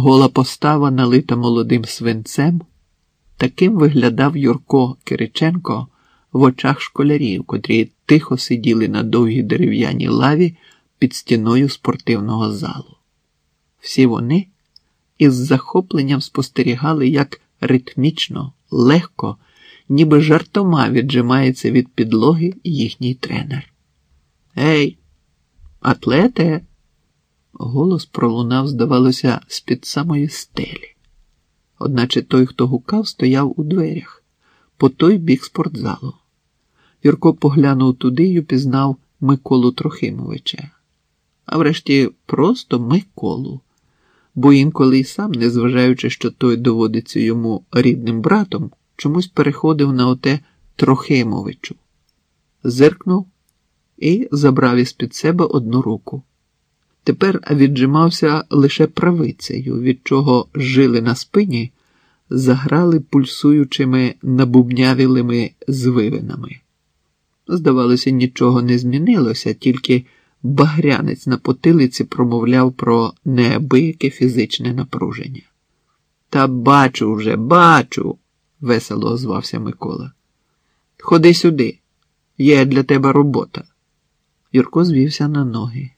гола постава, налита молодим свинцем, таким виглядав Юрко Кириченко в очах школярів, котрі тихо сиділи на довгій дерев'яній лаві під стіною спортивного залу. Всі вони із захопленням спостерігали, як ритмічно, легко, ніби жартома віджимається від підлоги їхній тренер. Ей, атлете! Голос пролунав, здавалося, з-під самої стелі. Одначе той, хто гукав, стояв у дверях, по той бік спортзалу. Юрко поглянув туди і упізнав Миколу Трохимовича, а врешті просто Миколу, бо інколи й сам, незважаючи, що той доводиться йому рідним братом, чомусь переходив на оте Трохимовичу, зиркнув і забрав із під себе одну руку. Тепер віджимався лише правицею, від чого жили на спині заграли пульсуючими набубнявілими звивинами. Здавалося, нічого не змінилося, тільки багрянець на потилиці промовляв про неабияке фізичне напруження. Та бачу вже, бачу, весело озвався Микола. Ходи сюди, є для тебе робота. Юрко звівся на ноги.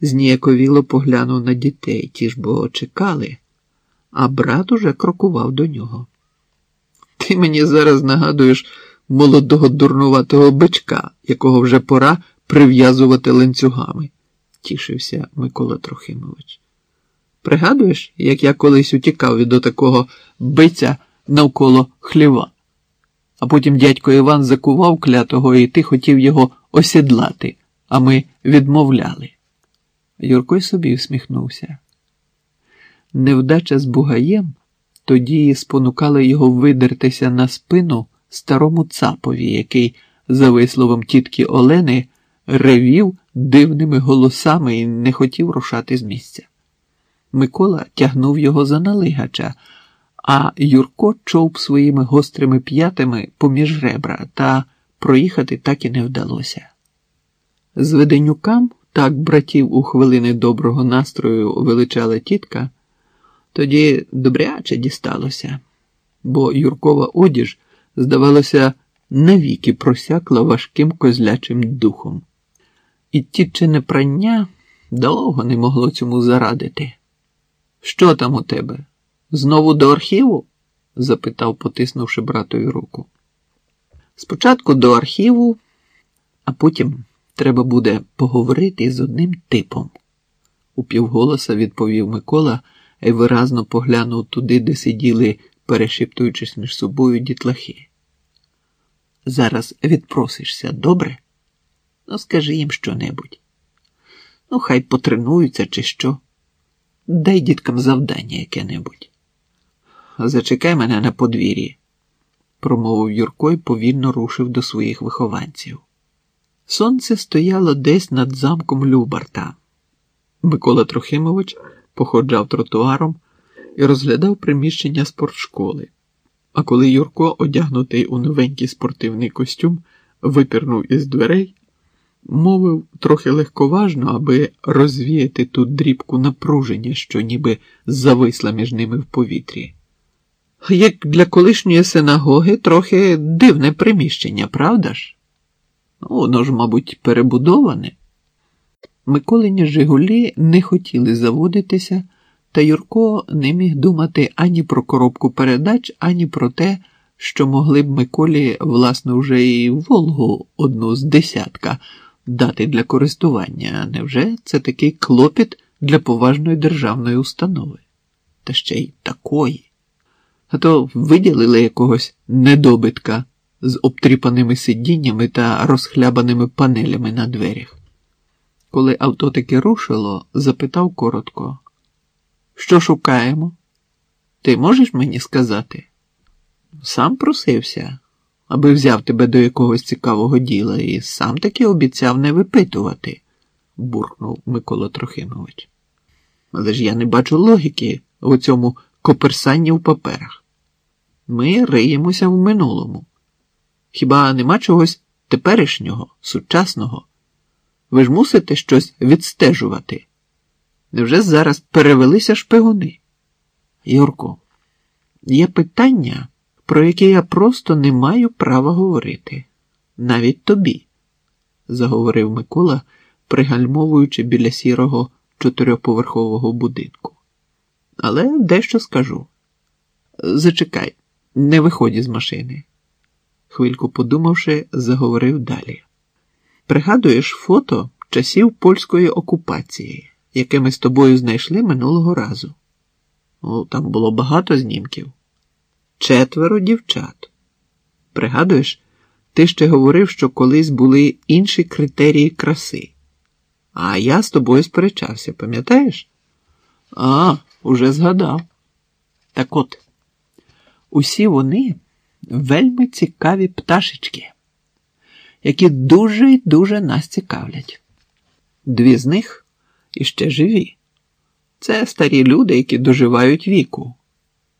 Зніяковіло поглянув на дітей, ті ж бо чекали, а брат уже крокував до нього. Ти мені зараз нагадуєш молодого дурнуватого бичка, якого вже пора прив'язувати ланцюгами, тішився Микола Трохимович. Пригадуєш, як я колись утікав від такого биця навколо хліва, а потім дядько Іван закував клятого, і ти хотів його осідлати, а ми відмовляли. Юрко й собі всміхнувся. Невдача з бугаєм тоді спонукала його видертися на спину старому цапові, який, за висловом тітки Олени, ревів дивними голосами і не хотів рушати з місця. Микола тягнув його за налигача, а Юрко човп своїми гострими п'ятами поміж ребра, та проїхати так і не вдалося. Зведенюкам, так братів у хвилини доброго настрою величала тітка, тоді добряче дісталося, бо Юркова одіж здавалося, навіки просякла важким козлячим духом. І тітчине прання довго не могло цьому зарадити. Що там у тебе? Знову до архіву? запитав, потиснувши братові руку. Спочатку до архіву, а потім треба буде поговорити з одним типом, упівголоса відповів Микола і виразно поглянув туди, де сиділи, перешіптуючись між собою дітлахи. Зараз відпросишся, добре? Ну, скажи їм щонебудь. Ну, хай потренуються, чи що. Дай діткам завдання яке-небудь. Зачекай мене на подвір'ї, промовив Юрко і повільно рушив до своїх вихованців. Сонце стояло десь над замком Любарта. Микола Трохимович походжав тротуаром і розглядав приміщення спортшколи. А коли Юрко, одягнутий у новенький спортивний костюм, випірнув із дверей, мовив трохи легковажно, аби розвіяти ту дрібку напруження, що ніби зависла між ними в повітрі. Як для колишньої синагоги трохи дивне приміщення, правда ж? Воно ж, мабуть, перебудоване. Миколині Жигулі не хотіли заводитися, та Юрко не міг думати ані про коробку передач, ані про те, що могли б Миколі, власне, вже і Волгу одну з десятка дати для користування. Невже це такий клопіт для поважної державної установи? Та ще й такої. А то виділили якогось недобитка з обтріпаними сидіннями та розхлябаними панелями на дверях. Коли авто таки рушило, запитав коротко, що шукаємо? Ти можеш мені сказати? Сам просився, аби взяв тебе до якогось цікавого діла і сам таки обіцяв не випитувати, буркнув Микола Трохимович. Але ж я не бачу логіки у цьому коперсанні в паперах. Ми риємося в минулому. Хіба нема чогось теперішнього, сучасного? Ви ж мусите щось відстежувати. Невже зараз перевелися шпигуни? Юрко, є питання, про яке я просто не маю права говорити. Навіть тобі, заговорив Микола, пригальмовуючи біля сірого чотириповерхового будинку. Але дещо скажу. Зачекай, не виходь із машини. Хвильку подумавши, заговорив далі. Пригадуєш фото часів польської окупації, яке ми з тобою знайшли минулого разу. Ну, там було багато знімків. Четверо дівчат. Пригадуєш, ти ще говорив, що колись були інші критерії краси. А я з тобою сперечався, пам'ятаєш? А, уже згадав. Так от, усі вони вельми цікаві пташечки, які дуже й дуже нас цікавлять. Дві з них іще живі. Це старі люди, які доживають віку.